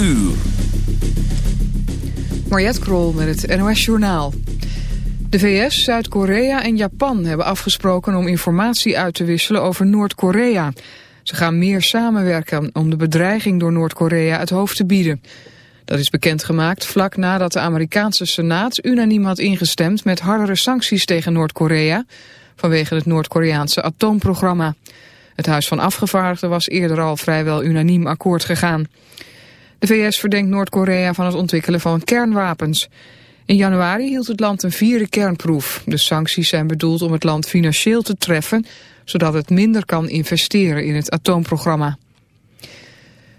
uur. Mariette Krol met het NOS Journaal. De VS, Zuid-Korea en Japan hebben afgesproken om informatie uit te wisselen over Noord-Korea. Ze gaan meer samenwerken om de bedreiging door Noord-Korea het hoofd te bieden. Dat is bekendgemaakt vlak nadat de Amerikaanse Senaat unaniem had ingestemd met hardere sancties tegen Noord-Korea vanwege het Noord-Koreaanse atoomprogramma. Het Huis van Afgevaardigden was eerder al vrijwel unaniem akkoord gegaan. De VS verdenkt Noord-Korea van het ontwikkelen van kernwapens. In januari hield het land een vierde kernproef. De sancties zijn bedoeld om het land financieel te treffen... zodat het minder kan investeren in het atoomprogramma.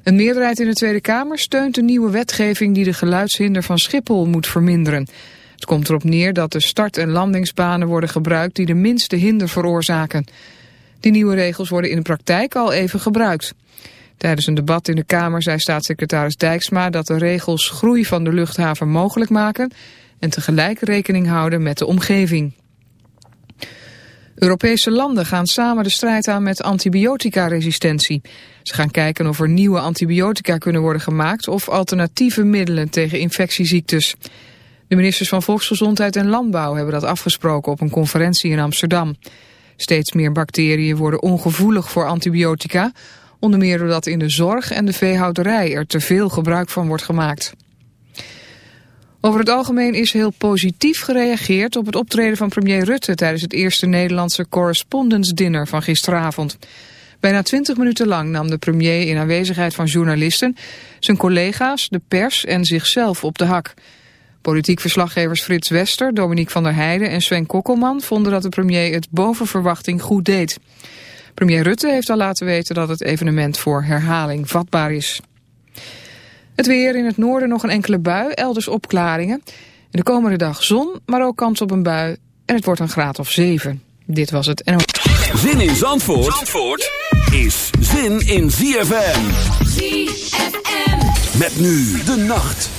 Een meerderheid in de Tweede Kamer steunt de nieuwe wetgeving... die de geluidshinder van Schiphol moet verminderen. Het komt erop neer dat de start- en landingsbanen worden gebruikt... die de minste hinder veroorzaken. Die nieuwe regels worden in de praktijk al even gebruikt. Tijdens een debat in de Kamer zei staatssecretaris Dijksma dat de regels groei van de luchthaven mogelijk maken en tegelijk rekening houden met de omgeving. Europese landen gaan samen de strijd aan met antibioticaresistentie. Ze gaan kijken of er nieuwe antibiotica kunnen worden gemaakt of alternatieve middelen tegen infectieziektes. De ministers van Volksgezondheid en Landbouw hebben dat afgesproken op een conferentie in Amsterdam. Steeds meer bacteriën worden ongevoelig voor antibiotica, onder meer doordat in de zorg en de veehouderij er te veel gebruik van wordt gemaakt. Over het algemeen is heel positief gereageerd op het optreden van premier Rutte tijdens het eerste Nederlandse Correspondence Dinner van gisteravond. Bijna twintig minuten lang nam de premier in aanwezigheid van journalisten zijn collega's, de pers en zichzelf op de hak. Politiek verslaggevers Frits Wester, Dominique van der Heijden en Sven Kokkelman vonden dat de premier het boven verwachting goed deed. Premier Rutte heeft al laten weten dat het evenement voor herhaling vatbaar is. Het weer in het noorden nog een enkele bui, elders opklaringen. In de komende dag zon, maar ook kans op een bui en het wordt een graad of 7. Dit was het. Zin in Zandvoort, Zandvoort is zin in ZFM. ZFM. Met nu de nacht.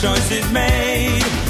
choice is made.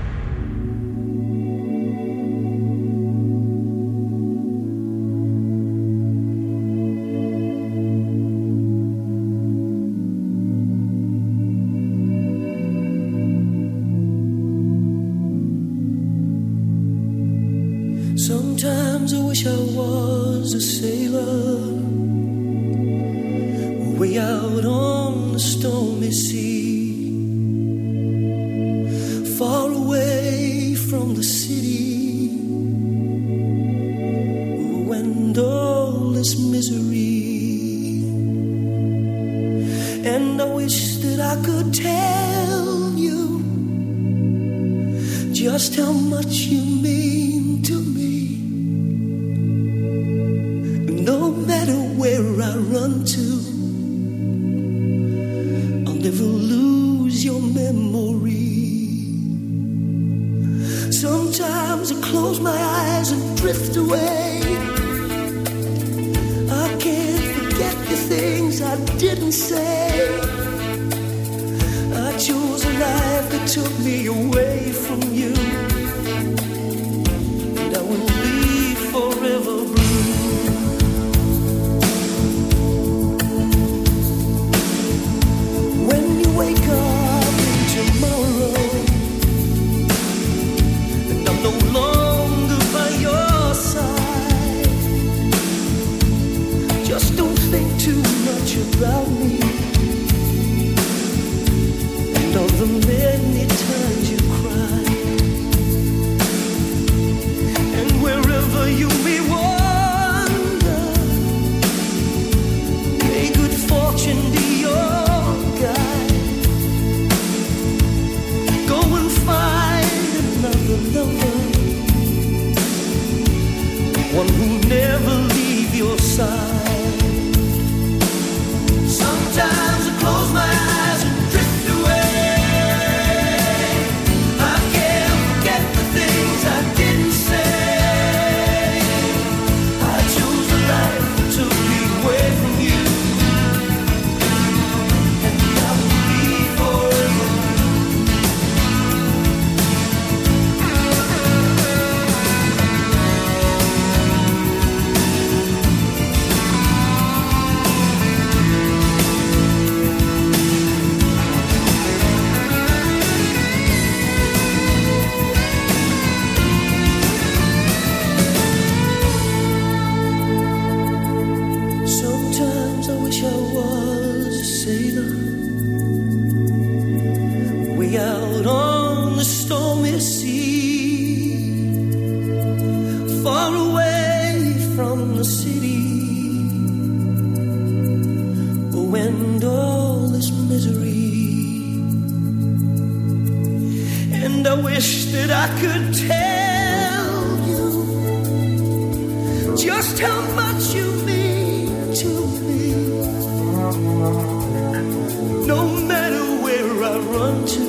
run to.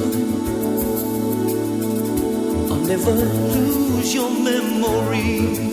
I'll never lose your memory.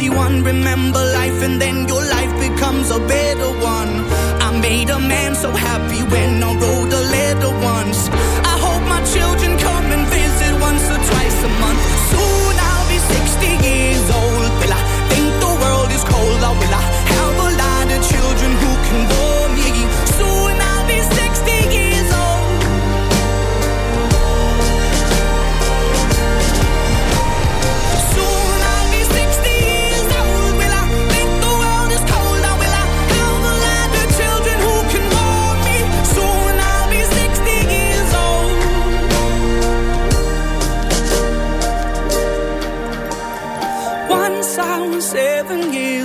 61. Remember life, and then your life becomes a better one. I made a man so happy when I wrote a letter once. I hope my children come and visit once or twice a month. Soon I'll be 60 years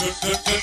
We've